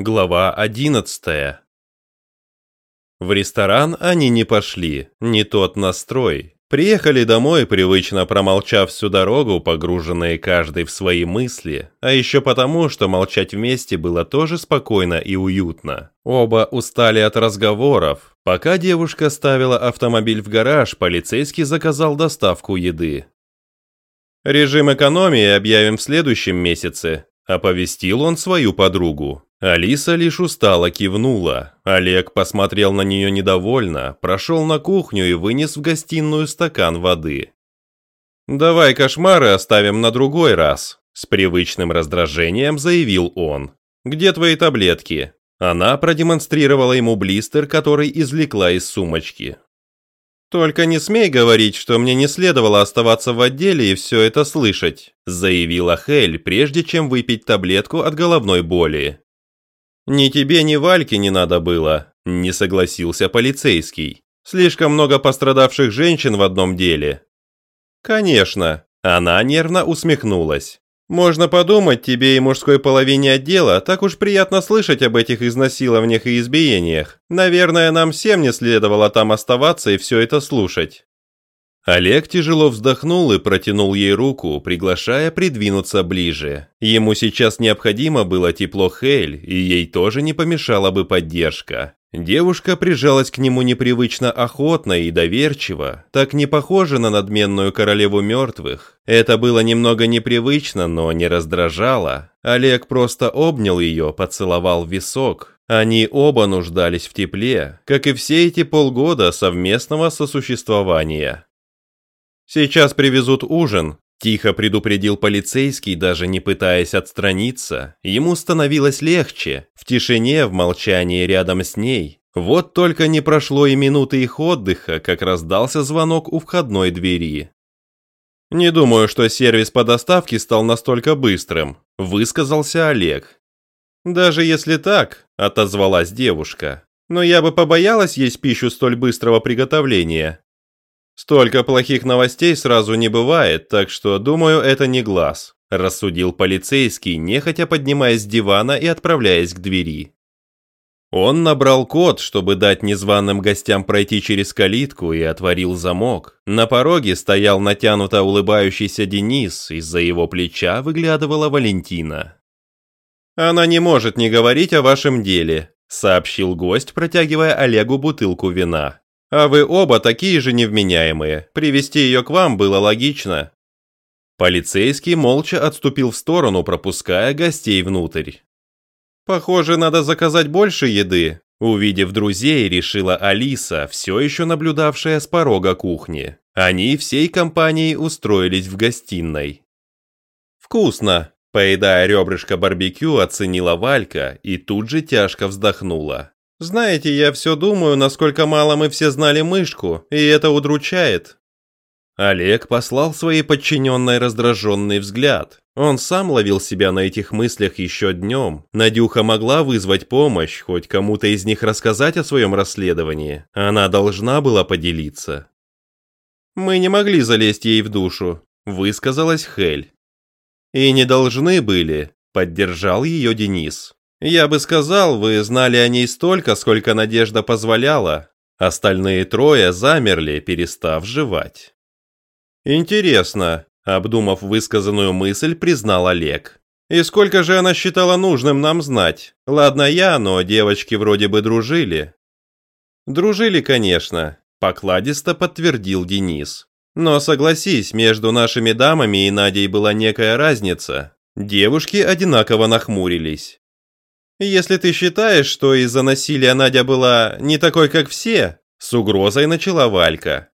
Глава 11 В ресторан они не пошли, не тот настрой. Приехали домой, привычно промолчав всю дорогу, погруженные каждый в свои мысли, а еще потому, что молчать вместе было тоже спокойно и уютно. Оба устали от разговоров. Пока девушка ставила автомобиль в гараж, полицейский заказал доставку еды. «Режим экономии объявим в следующем месяце», – оповестил он свою подругу. Алиса лишь устало кивнула. Олег посмотрел на нее недовольно, прошел на кухню и вынес в гостиную стакан воды. «Давай кошмары оставим на другой раз», – с привычным раздражением заявил он. «Где твои таблетки?» Она продемонстрировала ему блистер, который извлекла из сумочки. «Только не смей говорить, что мне не следовало оставаться в отделе и все это слышать», заявила Хель, прежде чем выпить таблетку от головной боли. «Ни тебе, ни Вальке не надо было», – не согласился полицейский. «Слишком много пострадавших женщин в одном деле». «Конечно», – она нервно усмехнулась. «Можно подумать, тебе и мужской половине отдела так уж приятно слышать об этих изнасилованиях и избиениях. Наверное, нам всем не следовало там оставаться и все это слушать». Олег тяжело вздохнул и протянул ей руку, приглашая придвинуться ближе. Ему сейчас необходимо было тепло Хель, и ей тоже не помешала бы поддержка. Девушка прижалась к нему непривычно охотно и доверчиво, так не похоже на надменную королеву мертвых. Это было немного непривычно, но не раздражало. Олег просто обнял ее, поцеловал висок. Они оба нуждались в тепле, как и все эти полгода совместного сосуществования. «Сейчас привезут ужин», – тихо предупредил полицейский, даже не пытаясь отстраниться. Ему становилось легче, в тишине, в молчании рядом с ней. Вот только не прошло и минуты их отдыха, как раздался звонок у входной двери. «Не думаю, что сервис по доставке стал настолько быстрым», – высказался Олег. «Даже если так», – отозвалась девушка, – «но я бы побоялась есть пищу столь быстрого приготовления. «Столько плохих новостей сразу не бывает, так что, думаю, это не глаз», – рассудил полицейский, нехотя поднимаясь с дивана и отправляясь к двери. Он набрал код, чтобы дать незваным гостям пройти через калитку и отворил замок. На пороге стоял натянуто улыбающийся Денис, из-за его плеча выглядывала Валентина. «Она не может не говорить о вашем деле», – сообщил гость, протягивая Олегу бутылку вина. А вы оба такие же невменяемые. Привести ее к вам было логично». Полицейский молча отступил в сторону, пропуская гостей внутрь. «Похоже, надо заказать больше еды», Увидев друзей, решила Алиса, все еще наблюдавшая с порога кухни. Они всей компанией устроились в гостиной. «Вкусно!» – поедая ребрышко барбекю, оценила Валька и тут же тяжко вздохнула. Знаете, я все думаю, насколько мало мы все знали мышку, и это удручает». Олег послал своей подчиненной раздраженный взгляд. Он сам ловил себя на этих мыслях еще днем. Надюха могла вызвать помощь, хоть кому-то из них рассказать о своем расследовании. Она должна была поделиться. «Мы не могли залезть ей в душу», – высказалась Хель. «И не должны были», – поддержал ее Денис. Я бы сказал, вы знали о ней столько, сколько надежда позволяла. Остальные трое замерли, перестав жевать. Интересно, обдумав высказанную мысль, признал Олег. И сколько же она считала нужным нам знать? Ладно я, но девочки вроде бы дружили. Дружили, конечно, покладисто подтвердил Денис. Но согласись, между нашими дамами и Надей была некая разница. Девушки одинаково нахмурились. «Если ты считаешь, что из-за насилия Надя была не такой, как все», с угрозой начала Валька.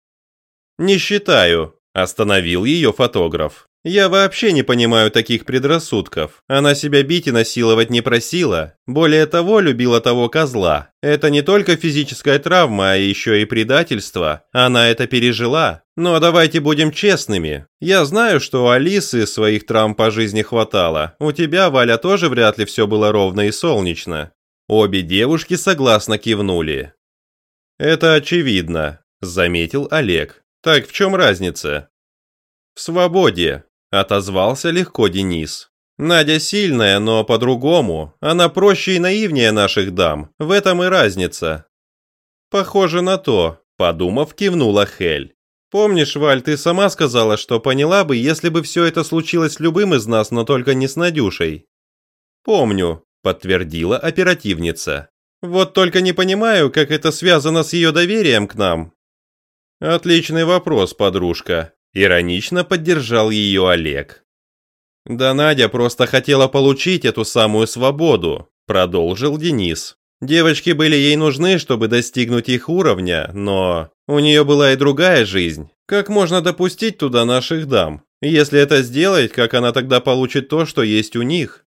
«Не считаю», – остановил ее фотограф. «Я вообще не понимаю таких предрассудков. Она себя бить и насиловать не просила. Более того, любила того козла. Это не только физическая травма, а еще и предательство. Она это пережила. Но давайте будем честными. Я знаю, что у Алисы своих травм по жизни хватало. У тебя, Валя, тоже вряд ли все было ровно и солнечно». Обе девушки согласно кивнули. «Это очевидно», – заметил Олег. «Так в чем разница?» «В свободе», – отозвался легко Денис. Надя сильная, но по-другому. Она проще и наивнее наших дам. В этом и разница. Похоже на то, подумав, кивнула Хель. Помнишь, Валь, ты сама сказала, что поняла бы, если бы все это случилось с любым из нас, но только не с Надюшей. Помню, подтвердила оперативница. Вот только не понимаю, как это связано с ее доверием к нам. Отличный вопрос, подружка. Иронично поддержал ее Олег. Да Надя просто хотела получить эту самую свободу, продолжил Денис. Девочки были ей нужны, чтобы достигнуть их уровня, но у нее была и другая жизнь. Как можно допустить туда наших дам? Если это сделать, как она тогда получит то, что есть у них?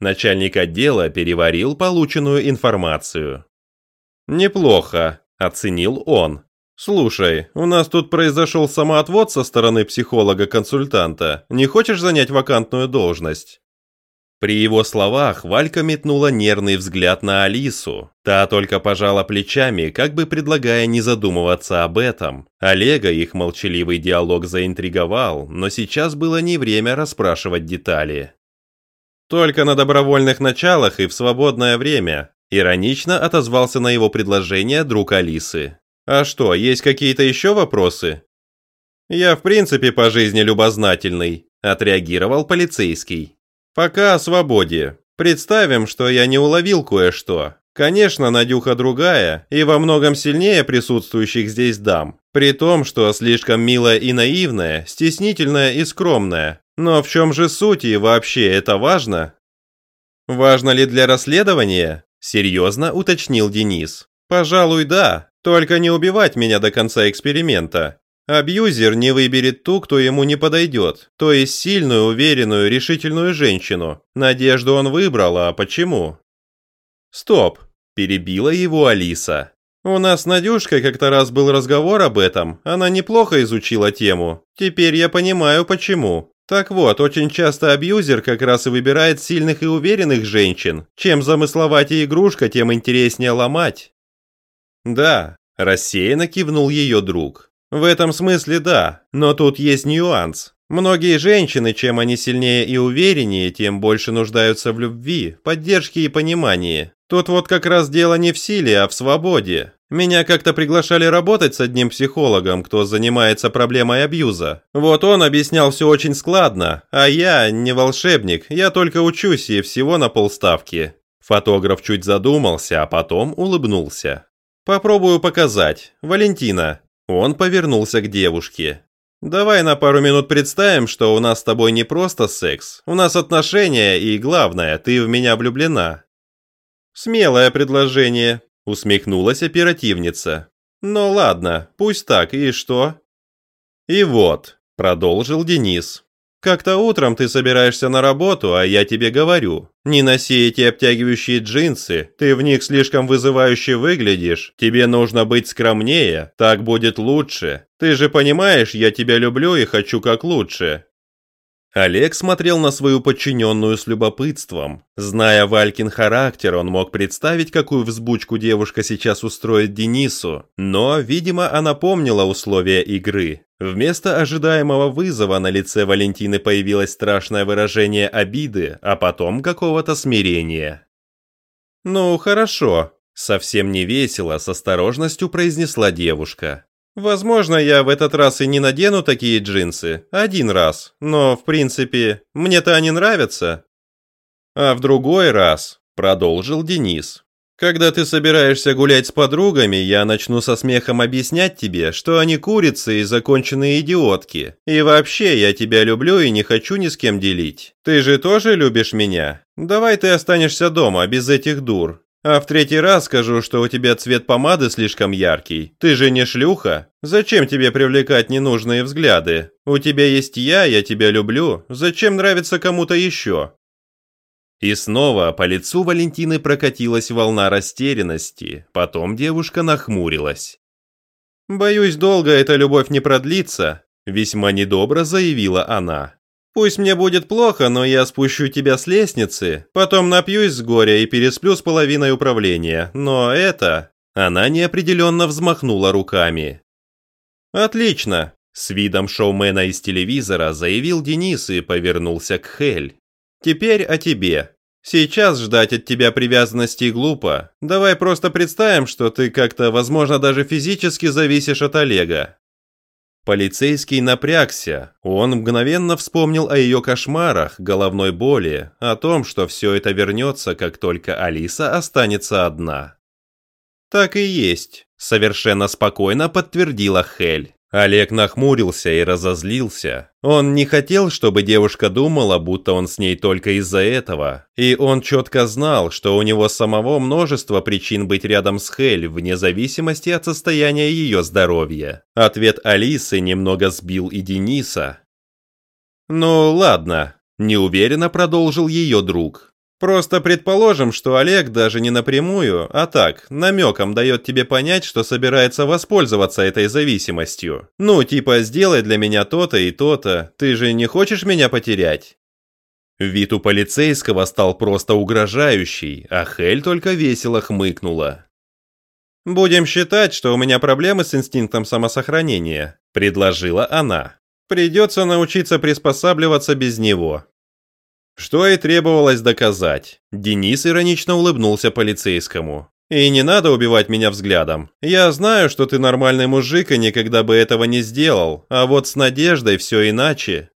Начальник отдела переварил полученную информацию. «Неплохо», – оценил он. «Слушай, у нас тут произошел самоотвод со стороны психолога-консультанта. Не хочешь занять вакантную должность?» При его словах Валька метнула нервный взгляд на Алису. Та только пожала плечами, как бы предлагая не задумываться об этом. Олега их молчаливый диалог заинтриговал, но сейчас было не время расспрашивать детали. «Только на добровольных началах и в свободное время», иронично отозвался на его предложение друг Алисы. «А что, есть какие-то еще вопросы?» «Я в принципе по жизни любознательный», отреагировал полицейский. Пока о свободе. Представим, что я не уловил кое-что. Конечно, Надюха другая и во многом сильнее присутствующих здесь дам. При том, что слишком милая и наивная, стеснительная и скромная. Но в чем же суть и вообще это важно? Важно ли для расследования? Серьезно уточнил Денис. Пожалуй, да. Только не убивать меня до конца эксперимента. Абьюзер не выберет ту, кто ему не подойдет, то есть сильную, уверенную, решительную женщину. Надежду он выбрал, а почему? Стоп, перебила его Алиса. У нас с Надюшкой как-то раз был разговор об этом, она неплохо изучила тему. Теперь я понимаю, почему. Так вот, очень часто абьюзер как раз и выбирает сильных и уверенных женщин. Чем замысловатее игрушка, тем интереснее ломать. Да, рассеянно кивнул ее друг. В этом смысле да, но тут есть нюанс. Многие женщины, чем они сильнее и увереннее, тем больше нуждаются в любви, поддержке и понимании. Тут вот как раз дело не в силе, а в свободе. Меня как-то приглашали работать с одним психологом, кто занимается проблемой абьюза. Вот он объяснял все очень складно, а я не волшебник, я только учусь и всего на полставки. Фотограф чуть задумался, а потом улыбнулся. Попробую показать. Валентина, он повернулся к девушке. «Давай на пару минут представим, что у нас с тобой не просто секс. У нас отношения, и главное, ты в меня влюблена». «Смелое предложение», — усмехнулась оперативница. «Ну ладно, пусть так, и что?» «И вот», — продолжил Денис, как-то утром ты собираешься на работу, а я тебе говорю, не носи эти обтягивающие джинсы, ты в них слишком вызывающе выглядишь, тебе нужно быть скромнее, так будет лучше. Ты же понимаешь, я тебя люблю и хочу как лучше. Олег смотрел на свою подчиненную с любопытством. Зная Валькин характер, он мог представить, какую взбучку девушка сейчас устроит Денису, но, видимо, она помнила условия игры. Вместо ожидаемого вызова на лице Валентины появилось страшное выражение обиды, а потом какого-то смирения. «Ну, хорошо», — совсем не весело, с осторожностью произнесла девушка. Возможно, я в этот раз и не надену такие джинсы. Один раз. Но, в принципе, мне-то они нравятся. А в другой раз, продолжил Денис. Когда ты собираешься гулять с подругами, я начну со смехом объяснять тебе, что они курицы и законченные идиотки. И вообще, я тебя люблю и не хочу ни с кем делить. Ты же тоже любишь меня? Давай ты останешься дома без этих дур. А в третий раз скажу, что у тебя цвет помады слишком яркий. Ты же не шлюха. Зачем тебе привлекать ненужные взгляды? У тебя есть я, я тебя люблю. Зачем нравится кому-то еще? И снова по лицу Валентины прокатилась волна растерянности. Потом девушка нахмурилась. «Боюсь, долго эта любовь не продлится», – весьма недобро заявила она. Пусть мне будет плохо, но я спущу тебя с лестницы, потом напьюсь с горя и пересплю с половиной управления. Но это...» Она неопределенно взмахнула руками. «Отлично!» С видом шоумена из телевизора заявил Денис и повернулся к Хель. Теперь о тебе. Сейчас ждать от тебя привязанности глупо. Давай просто представим, что ты как-то, возможно, даже физически зависишь от Олега. Полицейский напрягся. Он мгновенно вспомнил о ее кошмарах, головной боли, о том, что все это вернется, как только Алиса останется одна. «Так и есть», – совершенно спокойно подтвердила Хель. Олег нахмурился и разозлился. Он не хотел, чтобы девушка думала, будто он с ней только из-за этого. И он четко знал, что у него самого множество причин быть рядом с Хель, вне зависимости от состояния ее здоровья. Ответ Алисы немного сбил и Дениса. «Ну ладно», – неуверенно продолжил ее друг. Просто предположим, что Олег даже не напрямую, а так, намеком дает тебе понять, что собирается воспользоваться этой зависимостью. Ну, типа, сделай для меня то-то и то-то, ты же не хочешь меня потерять? Вид у полицейского стал просто угрожающий, а Хель только весело хмыкнула. «Будем считать, что у меня проблемы с инстинктом самосохранения», – предложила она. «Придется научиться приспосабливаться без него. Что и требовалось доказать. Денис иронично улыбнулся полицейскому. «И не надо убивать меня взглядом. Я знаю, что ты нормальный мужик и никогда бы этого не сделал, а вот с Надеждой все иначе».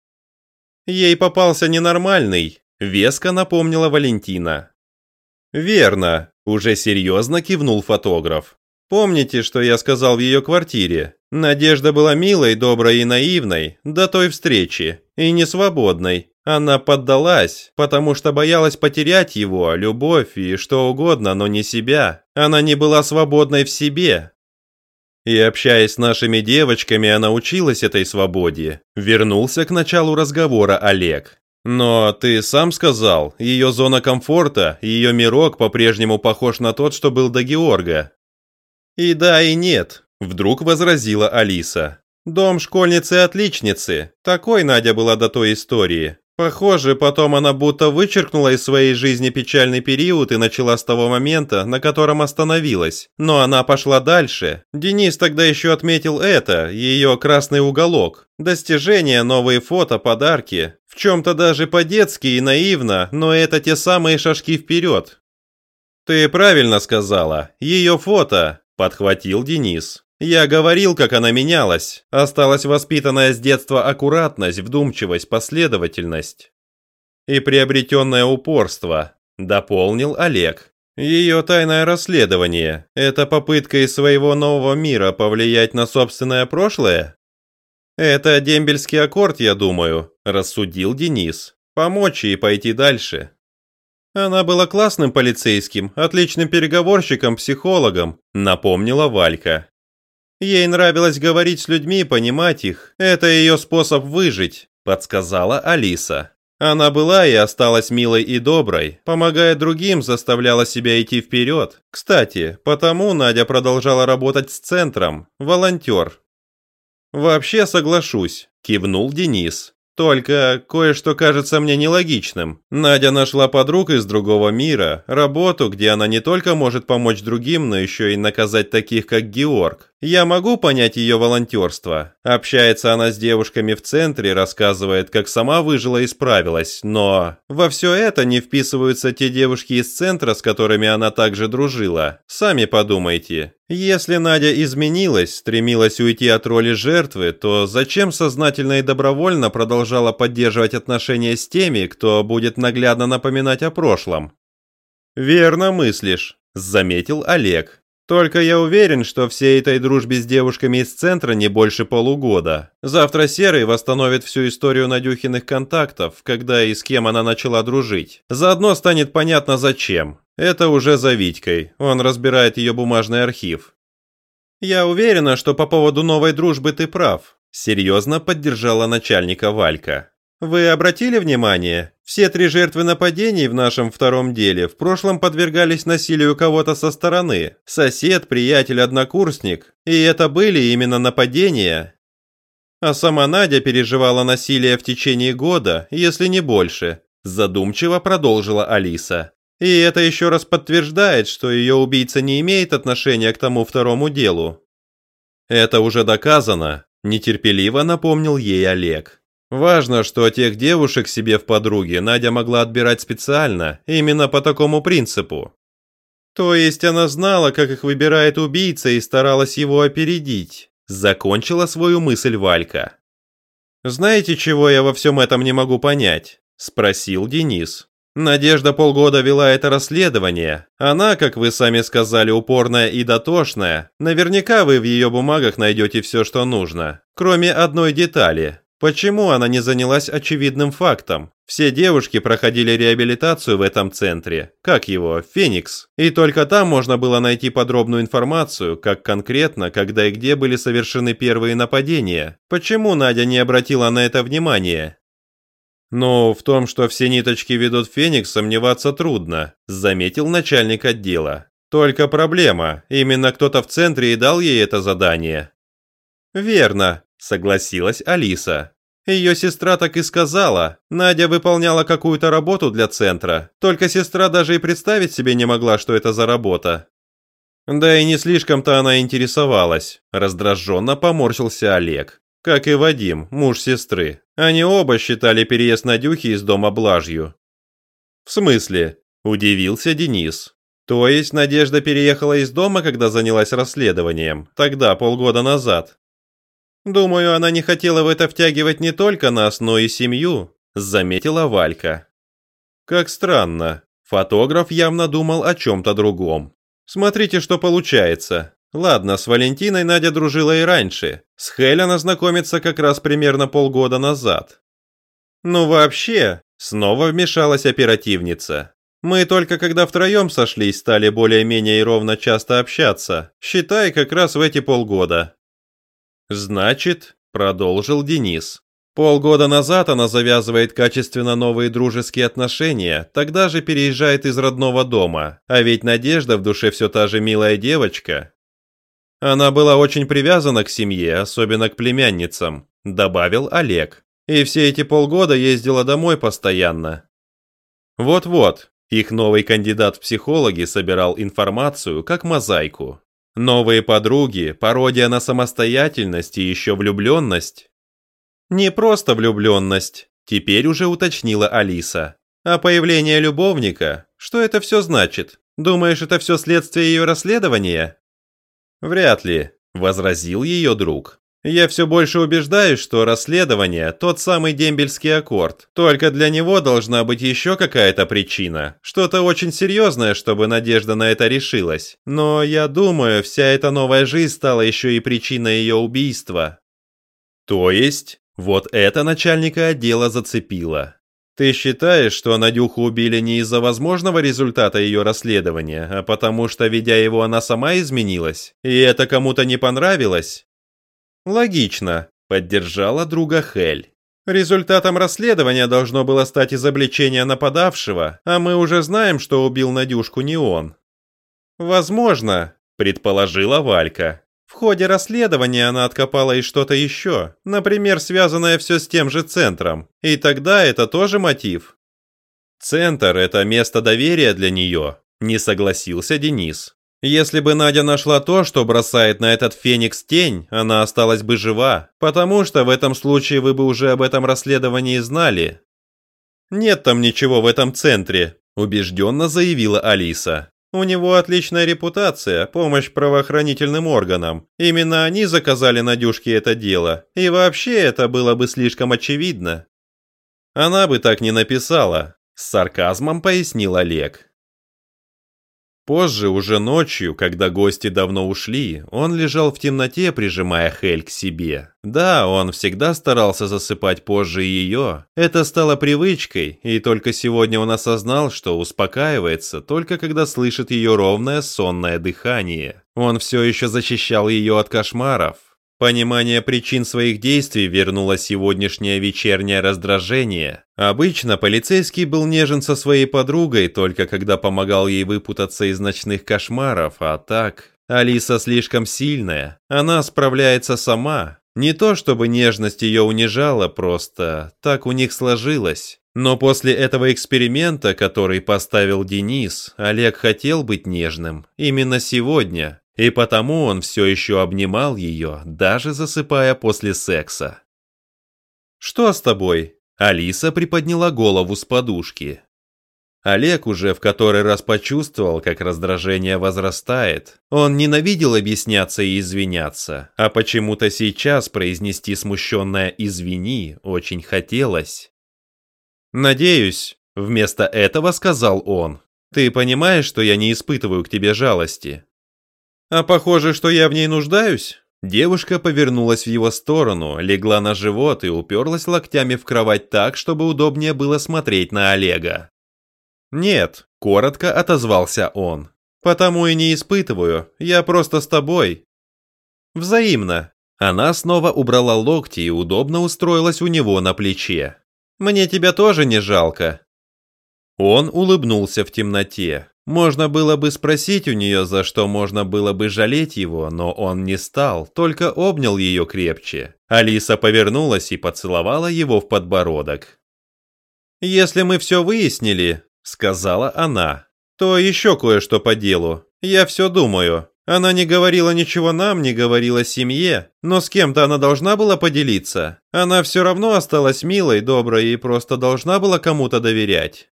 Ей попался ненормальный, веско напомнила Валентина. «Верно», – уже серьезно кивнул фотограф. «Помните, что я сказал в ее квартире? Надежда была милой, доброй и наивной до той встречи, и несвободной, она поддалась, потому что боялась потерять его, любовь и что угодно, но не себя. Она не была свободной в себе. И общаясь с нашими девочками, она училась этой свободе. Вернулся к началу разговора Олег. Но ты сам сказал, ее зона комфорта, ее мирок по-прежнему похож на тот, что был до Георга. И да, и нет, вдруг возразила Алиса. Дом школьницы-отличницы. Такой Надя была до той истории. Похоже, потом она будто вычеркнула из своей жизни печальный период и начала с того момента, на котором остановилась. Но она пошла дальше. Денис тогда еще отметил это, ее красный уголок. Достижения, новые фото, подарки. В чем-то даже по-детски и наивно, но это те самые шажки вперед. «Ты правильно сказала. Ее фото», – подхватил Денис. Я говорил, как она менялась. Осталась воспитанная с детства аккуратность, вдумчивость, последовательность. И приобретенное упорство, дополнил Олег. Ее тайное расследование – это попытка из своего нового мира повлиять на собственное прошлое? Это дембельский аккорд, я думаю, рассудил Денис. Помочь ей пойти дальше. Она была классным полицейским, отличным переговорщиком, психологом, напомнила Валька. Ей нравилось говорить с людьми, понимать их. Это ее способ выжить, подсказала Алиса. Она была и осталась милой и доброй, помогая другим, заставляла себя идти вперед. Кстати, потому Надя продолжала работать с центром, волонтер. «Вообще соглашусь», – кивнул Денис. Только кое-что кажется мне нелогичным. Надя нашла подруг из другого мира, работу, где она не только может помочь другим, но еще и наказать таких, как Георг. Я могу понять ее волонтерство. Общается она с девушками в центре, рассказывает, как сама выжила и справилась, но... Во все это не вписываются те девушки из центра, с которыми она также дружила. Сами подумайте. Если Надя изменилась, стремилась уйти от роли жертвы, то зачем сознательно и добровольно продолжала поддерживать отношения с теми, кто будет наглядно напоминать о прошлом? «Верно мыслишь», – заметил Олег. Только я уверен, что всей этой дружбе с девушками из центра не больше полугода. Завтра Серый восстановит всю историю Надюхиных контактов, когда и с кем она начала дружить. Заодно станет понятно зачем. Это уже за Витькой, он разбирает ее бумажный архив. «Я уверена, что по поводу новой дружбы ты прав», – серьезно поддержала начальника Валька. Вы обратили внимание? Все три жертвы нападений в нашем втором деле в прошлом подвергались насилию кого-то со стороны. Сосед, приятель, однокурсник. И это были именно нападения. А сама Надя переживала насилие в течение года, если не больше. Задумчиво продолжила Алиса. И это еще раз подтверждает, что ее убийца не имеет отношения к тому второму делу. Это уже доказано, нетерпеливо напомнил ей Олег. Важно, что тех девушек себе в подруги Надя могла отбирать специально, именно по такому принципу. То есть она знала, как их выбирает убийца и старалась его опередить. Закончила свою мысль Валька. «Знаете, чего я во всем этом не могу понять?» – спросил Денис. Надежда полгода вела это расследование. Она, как вы сами сказали, упорная и дотошная. Наверняка вы в ее бумагах найдете все, что нужно. Кроме одной детали. Почему она не занялась очевидным фактом? Все девушки проходили реабилитацию в этом центре, как его, Феникс, и только там можно было найти подробную информацию, как конкретно, когда и где были совершены первые нападения. Почему Надя не обратила на это внимания? «Ну, в том, что все ниточки ведут Феникс, сомневаться трудно», заметил начальник отдела. «Только проблема, именно кто-то в центре и дал ей это задание». «Верно», согласилась Алиса. Ее сестра так и сказала. Надя выполняла какую-то работу для центра. Только сестра даже и представить себе не могла, что это за работа. Да и не слишком-то она интересовалась. Раздраженно поморщился Олег. Как и Вадим, муж сестры. Они оба считали переезд Надюхи из дома блажью. «В смысле?» – удивился Денис. «То есть Надежда переехала из дома, когда занялась расследованием? Тогда, полгода назад?» «Думаю, она не хотела в это втягивать не только нас, но и семью», – заметила Валька. Как странно. Фотограф явно думал о чем-то другом. Смотрите, что получается. Ладно, с Валентиной Надя дружила и раньше. С Хель она знакомится как раз примерно полгода назад. Ну вообще, снова вмешалась оперативница. Мы только когда втроем сошлись, стали более-менее и ровно часто общаться. Считай, как раз в эти полгода. Значит, продолжил Денис, Полгода назад она завязывает качественно новые дружеские отношения, тогда же переезжает из родного дома, а ведь Надежда в душе все та же милая девочка. Она была очень привязана к семье, особенно к племянницам, добавил Олег. И все эти полгода ездила домой постоянно. Вот-вот, их новый кандидат в психологи собирал информацию как мозаику. Новые подруги, пародия на самостоятельность и еще влюбленность. Не просто влюбленность, теперь уже уточнила Алиса. А появление любовника, что это все значит? Думаешь, это все следствие ее расследования? «Вряд ли», – возразил ее друг. «Я все больше убеждаюсь, что расследование – тот самый дембельский аккорд. Только для него должна быть еще какая-то причина. Что-то очень серьезное, чтобы Надежда на это решилась. Но я думаю, вся эта новая жизнь стала еще и причиной ее убийства». «То есть?» Вот это начальника отдела зацепило. Ты считаешь, что Надюху убили не из-за возможного результата ее расследования, а потому что, ведя его, она сама изменилась? И это кому-то не понравилось? Логично, поддержала друга Хель. Результатом расследования должно было стать изобличение нападавшего, а мы уже знаем, что убил Надюшку не он. Возможно, предположила Валька. В ходе расследования она откопала и что-то еще, например, связанное все с тем же центром. И тогда это тоже мотив. Центр – это место доверия для нее, не согласился Денис. Если бы Надя нашла то, что бросает на этот феникс тень, она осталась бы жива, потому что в этом случае вы бы уже об этом расследовании знали. Нет там ничего в этом центре, убежденно заявила Алиса. У него отличная репутация, помощь правоохранительным органам. Именно они заказали Надюшке это дело. И вообще это было бы слишком очевидно. Она бы так не написала, с сарказмом пояснил Олег. Позже, уже ночью, когда гости давно ушли, он лежал в темноте, прижимая Хель к себе. Да, он всегда старался засыпать позже ее. Это стало привычкой, и только сегодня он осознал, что успокаивается, только когда слышит ее ровное сонное дыхание. Он все еще защищал ее от кошмаров. Понимание причин своих действий вернуло сегодняшнее вечернее раздражение. Обычно полицейский был нежен со своей подругой только когда помогал ей выпутаться из ночных кошмаров, а так... Алиса слишком сильная, она справляется сама. Не то чтобы нежность ее унижала, просто так у них сложилось. Но после этого эксперимента, который поставил Денис, Олег хотел быть нежным. Именно сегодня, и потому он все еще обнимал ее, даже засыпая после секса. «Что с тобой?» Алиса приподняла голову с подушки. Олег уже в который раз почувствовал, как раздражение возрастает. Он ненавидел объясняться и извиняться, а почему-то сейчас произнести смущенное «извини» очень хотелось. «Надеюсь», — вместо этого сказал он, «ты понимаешь, что я не испытываю к тебе жалости?» «А похоже, что я в ней нуждаюсь?» Девушка повернулась в его сторону, легла на живот и уперлась локтями в кровать так, чтобы удобнее было смотреть на Олега. «Нет», — коротко отозвался он. «Потому и не испытываю, я просто с тобой». «Взаимно». Она снова убрала локти и удобно устроилась у него на плече. «Мне тебя тоже не жалко». Он улыбнулся в темноте. Можно было бы спросить у нее, за что можно было бы жалеть его, но он не стал, только обнял ее крепче. Алиса повернулась и поцеловала его в подбородок. «Если мы все выяснили», — сказала она, — «то еще кое-что по делу. Я все думаю. Она не говорила ничего нам, не говорила семье, но с кем-то она должна была поделиться. Она все равно осталась милой, доброй и просто должна была кому-то доверять».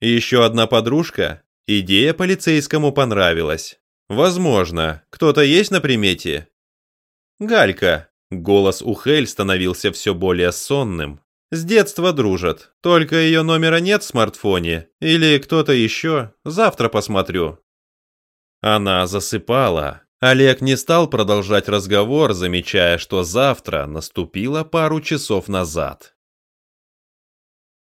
Еще одна подружка, Идея полицейскому понравилась. Возможно, кто-то есть на примете? Галька. Голос у Хель становился все более сонным. С детства дружат, только ее номера нет в смартфоне. Или кто-то еще. Завтра посмотрю. Она засыпала. Олег не стал продолжать разговор, замечая, что завтра наступило пару часов назад.